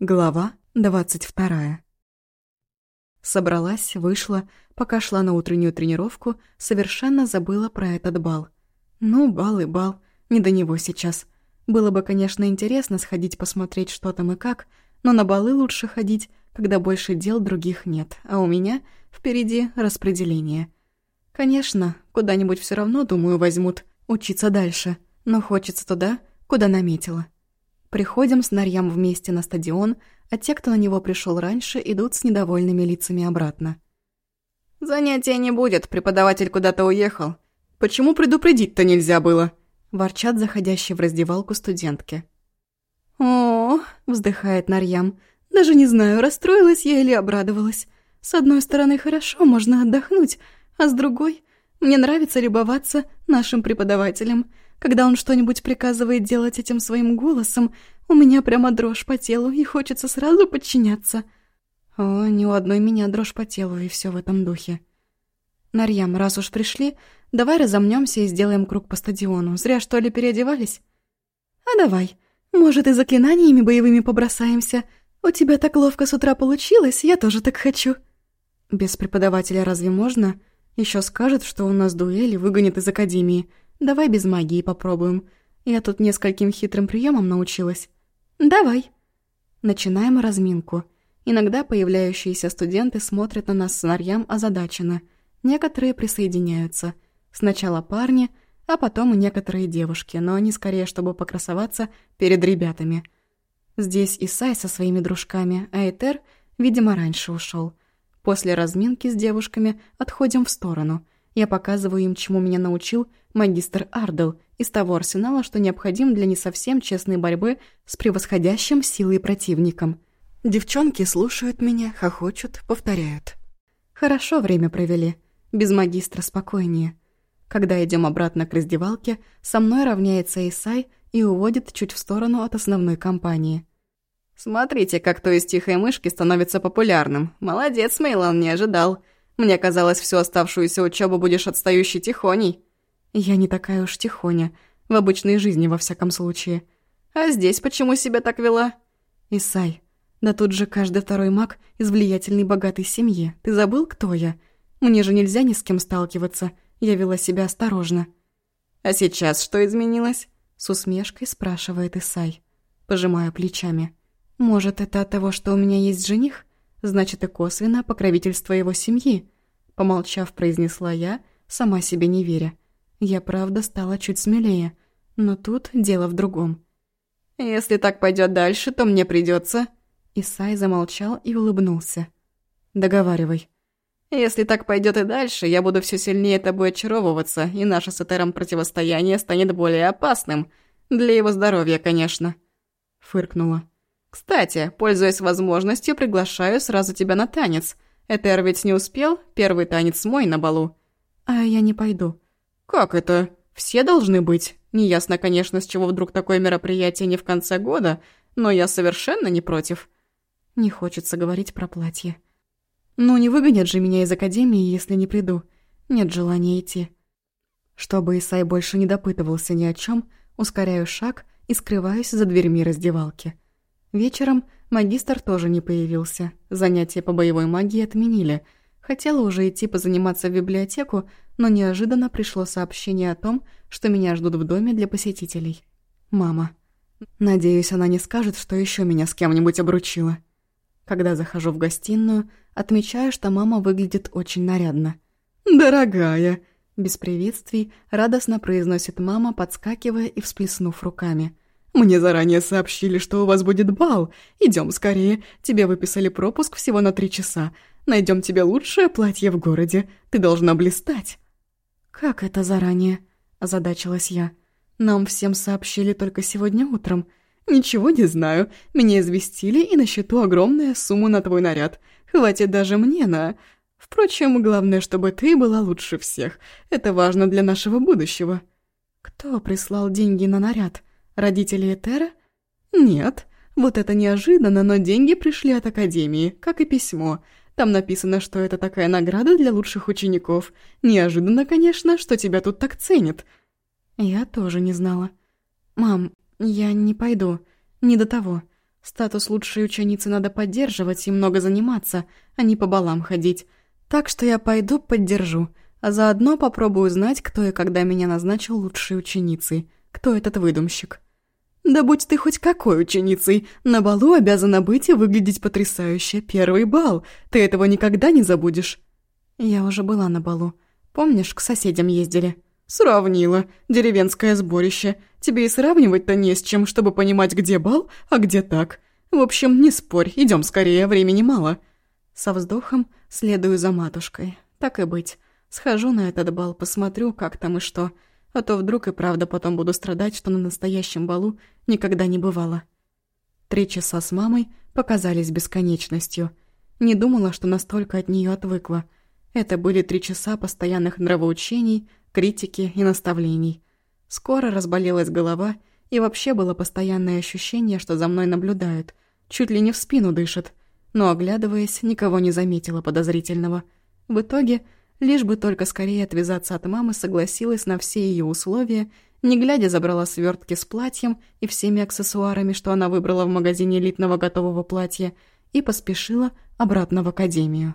Глава двадцать вторая. Собралась, вышла, пока шла на утреннюю тренировку, совершенно забыла про этот бал. Ну, бал и бал, не до него сейчас. Было бы, конечно, интересно сходить посмотреть, что там и как, но на балы лучше ходить, когда больше дел других нет, а у меня впереди распределение. Конечно, куда-нибудь все равно, думаю, возьмут учиться дальше, но хочется туда, куда наметила. Приходим с Нарьям вместе на стадион, а те, кто на него пришел раньше, идут с недовольными лицами обратно. «Занятия не будет, преподаватель куда-то уехал. Почему предупредить-то нельзя было?» Ворчат заходящие в раздевалку студентки. «О, — вздыхает Нарьям, — даже не знаю, расстроилась я или обрадовалась. С одной стороны, хорошо, можно отдохнуть, а с другой, мне нравится любоваться нашим преподавателем. Когда он что-нибудь приказывает делать этим своим голосом, у меня прямо дрожь по телу, и хочется сразу подчиняться. О, ни у одной меня дрожь по телу, и все в этом духе. Нарьям, раз уж пришли, давай разомнемся и сделаем круг по стадиону. Зря, что ли, переодевались? А давай. Может, и заклинаниями боевыми побросаемся. У тебя так ловко с утра получилось, я тоже так хочу. Без преподавателя разве можно? Еще скажет, что у нас дуэли выгонят из академии — Давай без магии попробуем. Я тут нескольким хитрым приемам научилась. Давай. Начинаем разминку. Иногда появляющиеся студенты смотрят на нас с сценарьям озадаченно. Некоторые присоединяются. Сначала парни, а потом и некоторые девушки, но они скорее, чтобы покрасоваться перед ребятами. Здесь Исай со своими дружками, а Этер, видимо, раньше ушел. После разминки с девушками отходим в сторону. Я показываю им, чему меня научил магистр Ардел из того арсенала, что необходим для не совсем честной борьбы с превосходящим силой противником. Девчонки слушают меня, хохочут, повторяют. Хорошо время провели. Без магистра спокойнее. Когда идем обратно к раздевалке, со мной равняется Исай и уводит чуть в сторону от основной компании. «Смотрите, как то из тихой мышки становится популярным. Молодец, Мейлан, не ожидал. Мне казалось, всю оставшуюся учебу будешь отстающей тихоней». Я не такая уж тихоня, в обычной жизни во всяком случае. А здесь почему себя так вела? Исай, да тут же каждый второй маг из влиятельной богатой семьи. Ты забыл, кто я? Мне же нельзя ни с кем сталкиваться. Я вела себя осторожно. А сейчас что изменилось? С усмешкой спрашивает Исай. Пожимаю плечами. Может, это от того, что у меня есть жених? Значит, и косвенно покровительство его семьи. Помолчав, произнесла я, сама себе не веря. Я правда стала чуть смелее, но тут дело в другом. «Если так пойдет дальше, то мне придется. Исай замолчал и улыбнулся. «Договаривай». «Если так пойдет и дальше, я буду все сильнее тобой очаровываться, и наше с Этером противостояние станет более опасным. Для его здоровья, конечно». Фыркнула. «Кстати, пользуясь возможностью, приглашаю сразу тебя на танец. Этер ведь не успел, первый танец мой на балу». «А я не пойду», «Как это? Все должны быть? Неясно, конечно, с чего вдруг такое мероприятие не в конце года, но я совершенно не против». Не хочется говорить про платье. «Ну, не выгонят же меня из академии, если не приду. Нет желания идти». Чтобы Исай больше не допытывался ни о чем, ускоряю шаг и скрываюсь за дверьми раздевалки. Вечером магистр тоже не появился. Занятия по боевой магии отменили — Хотела уже идти позаниматься в библиотеку, но неожиданно пришло сообщение о том, что меня ждут в доме для посетителей. Мама. Надеюсь, она не скажет, что еще меня с кем-нибудь обручила. Когда захожу в гостиную, отмечаю, что мама выглядит очень нарядно. «Дорогая!» Без приветствий радостно произносит мама, подскакивая и всплеснув руками. «Мне заранее сообщили, что у вас будет бал. Идем скорее. Тебе выписали пропуск всего на три часа. Найдем тебе лучшее платье в городе. Ты должна блистать». «Как это заранее?» – озадачилась я. «Нам всем сообщили только сегодня утром». «Ничего не знаю. Меня известили, и на счету огромная сумма на твой наряд. Хватит даже мне на... Впрочем, главное, чтобы ты была лучше всех. Это важно для нашего будущего». «Кто прислал деньги на наряд? Родители Этера?» «Нет. Вот это неожиданно, но деньги пришли от Академии, как и письмо. Там написано, что это такая награда для лучших учеников. Неожиданно, конечно, что тебя тут так ценят». Я тоже не знала. «Мам, я не пойду. Не до того. Статус лучшей ученицы надо поддерживать и много заниматься, а не по балам ходить. Так что я пойду поддержу, а заодно попробую узнать, кто и когда меня назначил лучшей ученицей. Кто этот выдумщик. Да будь ты хоть какой ученицей, на балу обязана быть и выглядеть потрясающе. Первый бал, ты этого никогда не забудешь. Я уже была на балу. Помнишь, к соседям ездили? Сравнила. Деревенское сборище. Тебе и сравнивать-то не с чем, чтобы понимать, где бал, а где так. В общем, не спорь, идем скорее, времени мало. Со вздохом следую за матушкой. Так и быть. Схожу на этот бал, посмотрю, как там и что а то вдруг и правда потом буду страдать, что на настоящем балу никогда не бывало. Три часа с мамой показались бесконечностью. Не думала, что настолько от нее отвыкла. Это были три часа постоянных нравоучений, критики и наставлений. Скоро разболелась голова, и вообще было постоянное ощущение, что за мной наблюдают, чуть ли не в спину дышат, но, оглядываясь, никого не заметила подозрительного. В итоге Лишь бы только скорее отвязаться от мамы, согласилась на все ее условия, не глядя забрала свертки с платьем и всеми аксессуарами, что она выбрала в магазине элитного готового платья, и поспешила обратно в академию.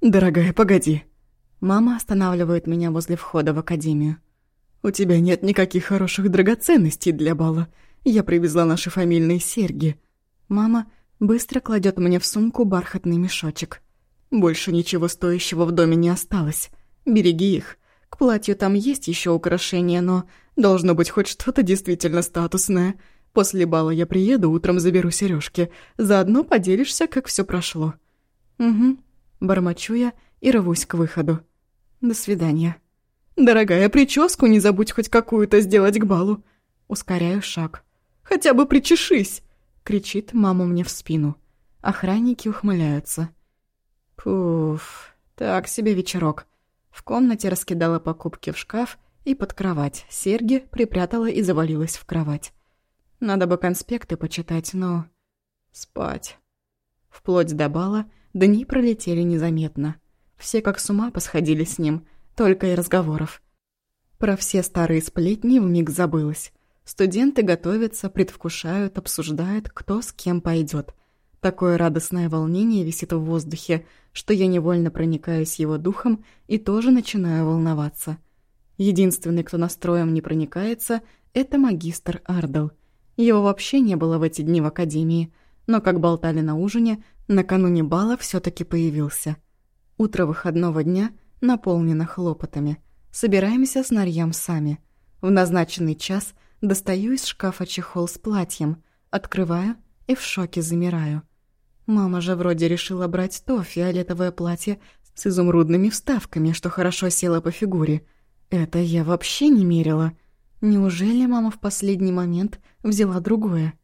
«Дорогая, погоди». Мама останавливает меня возле входа в академию. «У тебя нет никаких хороших драгоценностей для бала. Я привезла наши фамильные серьги». Мама быстро кладет мне в сумку бархатный мешочек. Больше ничего стоящего в доме не осталось. Береги их. К платью там есть еще украшения, но должно быть хоть что-то действительно статусное. После бала я приеду, утром заберу сережки. Заодно поделишься, как все прошло. Угу. Бормочу я и рвусь к выходу. До свидания. Дорогая, прическу не забудь хоть какую-то сделать к балу. Ускоряю шаг. Хотя бы причешись, кричит мама мне в спину. Охранники ухмыляются. Пуф, так себе вечерок. В комнате раскидала покупки в шкаф и под кровать. Серьги припрятала и завалилась в кровать. Надо бы конспекты почитать, но... Спать. Вплоть до бала дни пролетели незаметно. Все как с ума посходили с ним, только и разговоров. Про все старые сплетни вмиг забылось. Студенты готовятся, предвкушают, обсуждают, кто с кем пойдет. Такое радостное волнение висит в воздухе, что я невольно проникаюсь его духом и тоже начинаю волноваться. Единственный, кто настроем не проникается, это магистр Ардел. Его вообще не было в эти дни в академии, но, как болтали на ужине, накануне бала все таки появился. Утро выходного дня наполнено хлопотами. Собираемся с Нарьям сами. В назначенный час достаю из шкафа чехол с платьем, открываю и в шоке замираю. Мама же вроде решила брать то фиолетовое платье с изумрудными вставками, что хорошо село по фигуре. Это я вообще не мерила. Неужели мама в последний момент взяла другое?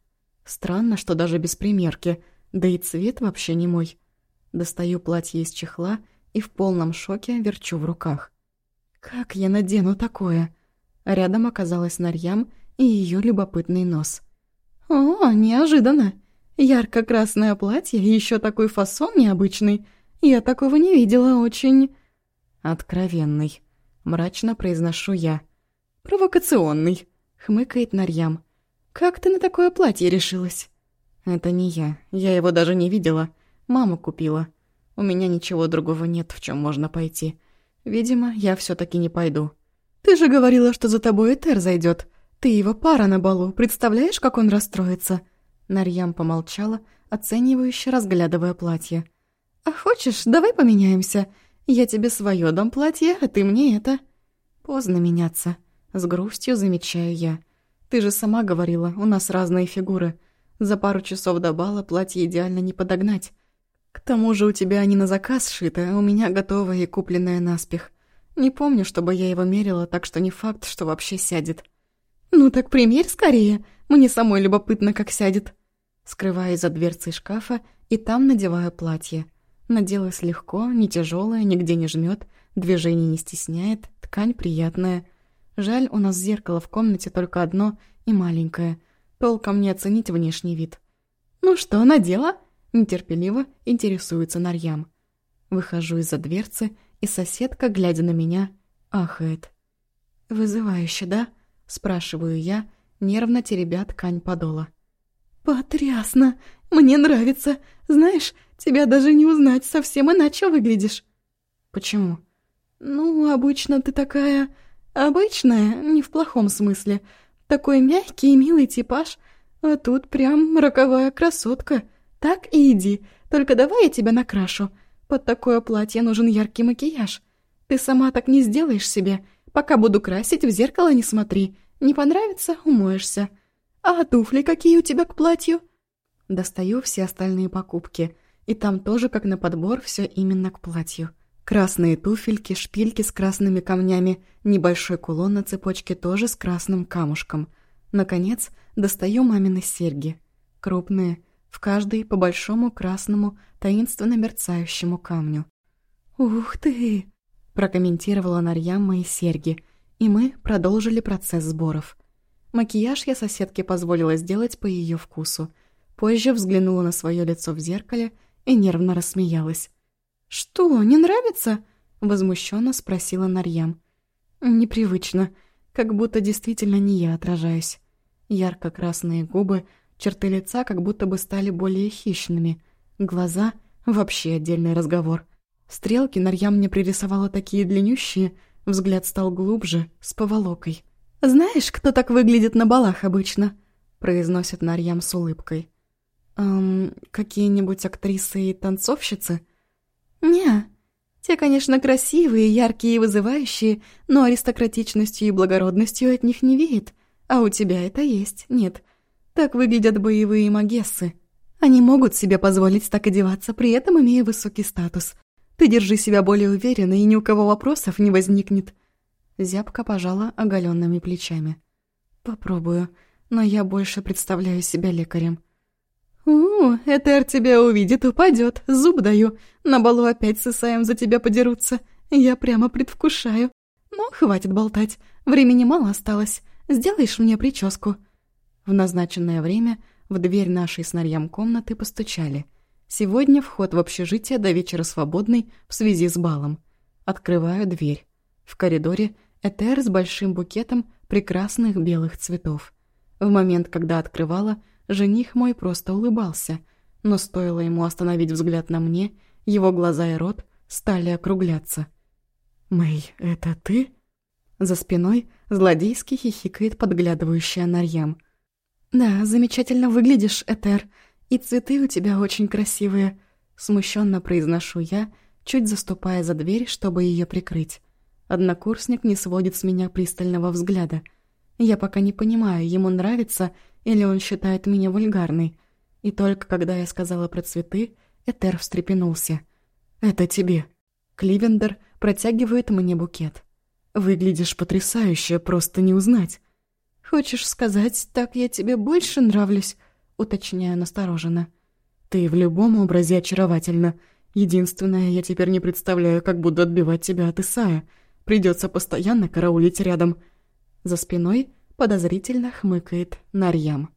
Странно, что даже без примерки, да и цвет вообще не мой. Достаю платье из чехла и в полном шоке верчу в руках. Как я надену такое? Рядом оказалась Нарьям и ее любопытный нос. «О, неожиданно!» Ярко-красное платье и еще такой фасон необычный. Я такого не видела очень... Откровенный. Мрачно произношу я. Провокационный. Хмыкает Нарьям. Как ты на такое платье решилась? Это не я. Я его даже не видела. Мама купила. У меня ничего другого нет, в чем можно пойти. Видимо, я все таки не пойду. Ты же говорила, что за тобой Этер зайдет. Ты его пара на балу. Представляешь, как он расстроится? Нарьям помолчала, оценивающе разглядывая платье. «А хочешь, давай поменяемся? Я тебе свое дам платье, а ты мне это». «Поздно меняться», — с грустью замечаю я. «Ты же сама говорила, у нас разные фигуры. За пару часов до бала платье идеально не подогнать. К тому же у тебя не на заказ сшито, а у меня готовое и купленное наспех. Не помню, чтобы я его мерила, так что не факт, что вообще сядет». «Ну так примерь скорее, мне самой любопытно, как сядет», Скрываюсь за дверцей шкафа и там надеваю платье. Наделась легко, не тяжелое, нигде не жмет, движений не стесняет, ткань приятная. Жаль, у нас зеркало в комнате только одно и маленькое. Толком не оценить внешний вид. «Ну что, надела?» Нетерпеливо интересуется Нарьям. Выхожу из-за дверцы, и соседка, глядя на меня, ахает. «Вызывающе, да?» – спрашиваю я, нервно теребя ткань подола. «Потрясно! Мне нравится. Знаешь, тебя даже не узнать, совсем иначе выглядишь». «Почему?» «Ну, обычно ты такая... обычная, не в плохом смысле. Такой мягкий и милый типаж, а тут прям роковая красотка. Так и иди, только давай я тебя накрашу. Под такое платье нужен яркий макияж. Ты сама так не сделаешь себе. Пока буду красить, в зеркало не смотри. Не понравится — умоешься. А туфли какие у тебя к платью?» Достаю все остальные покупки, и там тоже, как на подбор, все именно к платью. Красные туфельки, шпильки с красными камнями, небольшой кулон на цепочке тоже с красным камушком. Наконец, достаю мамины серьги. Крупные, в каждой по большому красному, таинственно мерцающему камню. «Ух ты!» – прокомментировала Нарьям мои серьги, и мы продолжили процесс сборов. Макияж я соседке позволила сделать по ее вкусу. Позже взглянула на свое лицо в зеркале и нервно рассмеялась. «Что, не нравится?» — возмущенно спросила Нарьям. «Непривычно, как будто действительно не я отражаюсь. Ярко-красные губы, черты лица как будто бы стали более хищными. Глаза — вообще отдельный разговор. Стрелки Нарьям мне пририсовала такие длиннющие, взгляд стал глубже, с поволокой. «Знаешь, кто так выглядит на балах обычно?» — произносит Нарьям с улыбкой. «Эм, какие-нибудь актрисы и танцовщицы?» «Не, те, конечно, красивые, яркие и вызывающие, но аристократичностью и благородностью от них не веет. А у тебя это есть, нет. Так выглядят боевые магессы. Они могут себе позволить так одеваться, при этом имея высокий статус. Ты держи себя более уверенно, и ни у кого вопросов не возникнет». Зябка пожала оголенными плечами. «Попробую, но я больше представляю себя лекарем». «У, Этер тебя увидит, упадет, зуб даю. На балу опять с Исаем за тебя подерутся. Я прямо предвкушаю. Но хватит болтать, времени мало осталось. Сделаешь мне прическу?» В назначенное время в дверь нашей с Нарьям комнаты постучали. Сегодня вход в общежитие до вечера свободный в связи с балом. Открываю дверь. В коридоре Этер с большим букетом прекрасных белых цветов. В момент, когда открывала, Жених мой просто улыбался, но стоило ему остановить взгляд на мне, его глаза и рот стали округляться. «Мэй, это ты?» За спиной злодейски хихикает подглядывающая Нарьям. «Да, замечательно выглядишь, Этер, и цветы у тебя очень красивые», смущенно произношу я, чуть заступая за дверь, чтобы ее прикрыть. Однокурсник не сводит с меня пристального взгляда. Я пока не понимаю, ему нравится или он считает меня вульгарной. И только когда я сказала про цветы, Этер встрепенулся. «Это тебе». Кливендер протягивает мне букет. «Выглядишь потрясающе, просто не узнать». «Хочешь сказать, так я тебе больше нравлюсь?» уточняю настороженно. «Ты в любом образе очаровательна. Единственное, я теперь не представляю, как буду отбивать тебя от Исая. Придется постоянно караулить рядом». За спиной подозрительно хмыкает Нарьям.